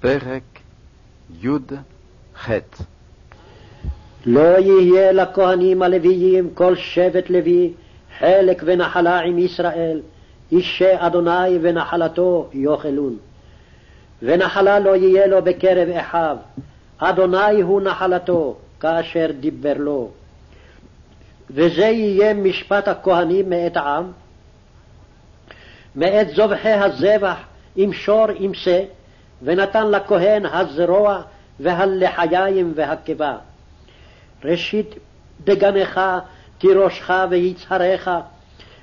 פרק י"ח לא יהיה לכהנים הלוויים כל שבט לוי חלק ונחלה עם ישראל, אישי אדוני ונחלתו יאכלון. ונחלה לא יהיה לו בקרב אחיו, אדוני הוא נחלתו, כאשר דיבר לו. וזה יהיה משפט הכהנים מאת העם, מאת זובחי הזבח עם שור עם שא, ונתן לכהן הזרוע והלחיים והקיבה. ראשית דגנך תירושך ויצהריך,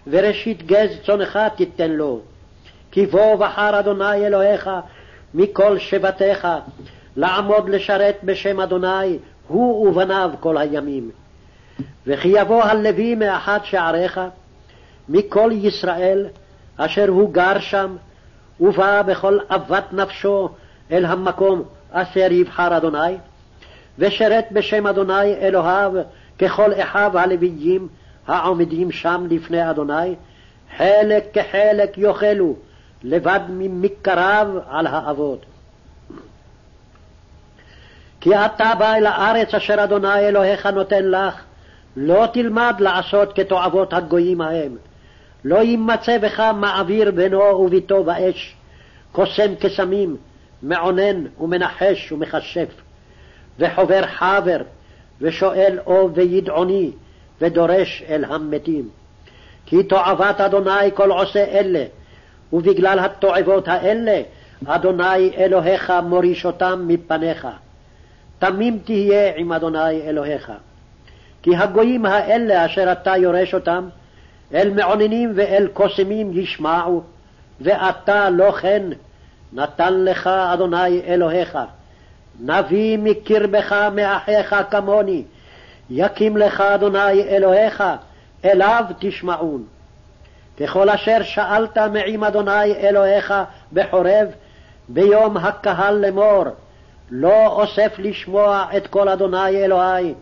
וראשית גז צונך תיתן לו. כי בוא בחר אדוני אלוהיך מכל שבטיך, לעמוד לשרת בשם אדוני, הוא ובניו כל הימים. וכי יבוא הלוי מאחד שעריך, מכל ישראל, אשר הוא גר שם, ובא בכל אוות נפשו אל המקום אשר יבחר אדוני, ושרת בשם אדוני אלוהיו ככל אחיו הלוויים העומדים שם לפני אדוני, חלק כחלק יאכלו, לבד ממכריו על האבות. כי אתה בא אל הארץ אשר אדוני אלוהיך נותן לך, לא תלמד לעשות כתועבות הגויים ההם. לא יימצא בך מעביר בינו וביתו באש, קוסם קסמים, מעונן ומנחש ומכשף, וחובר חבר, ושואל או וידעוני, ודורש אל המתים. כי תועבת אדוני כל עושה אלה, ובגלל התועבות האלה, אדוני אלוהיך מוריש אותם מפניך. תמים תהיה עם אדוני אלוהיך. כי הגויים האלה אשר אתה יורש אותם, אל מעוננים ואל קוסמים ישמעו, ואתה לא כן, נתן לך אדוני אלוהיך. נביא מקרבך מאחיך כמוני, יקים לך אדוני אלוהיך, אליו תשמעון. ככל אשר שאלת מעם אדוני אלוהיך בחורב, ביום הקהל לאמור, לא אוסף לשמוע את כל אדוני אלוהי,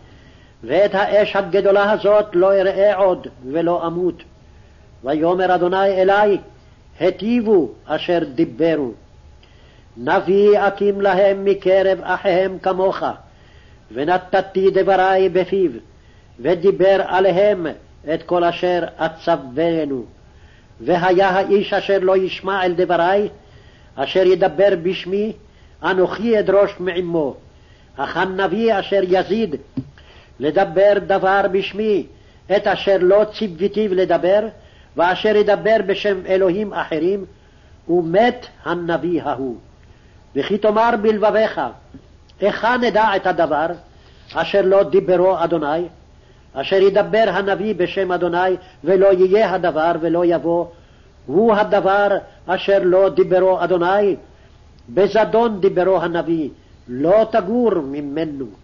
ואת האש הגדולה הזאת לא אראה עוד, ולא אמות. ויאמר אדוני אלי, היטיבו אשר דיברו. נביא אקים להם מקרב אחיהם כמוך, ונתתי דברי בפיו, ודיבר עליהם את כל אשר אצוונו. והיה האיש אשר לא ישמע אל דברי, אשר ידבר בשמי, אנוכי אדרוש מעמו. אך הנביא אשר יזיד לדבר דבר בשמי, את אשר לא ציוותיו לדבר, ואשר ידבר בשם אלוהים אחרים, ומת הנביא ההוא. וכי תאמר בלבביך, היכן נדע את הדבר אשר לא דיברו אדוני, אשר ידבר הנביא בשם אדוני, ולא יהיה הדבר ולא יבוא, הוא הדבר אשר לא דיברו אדוני, בזדון דיברו הנביא, לא תגור ממנו.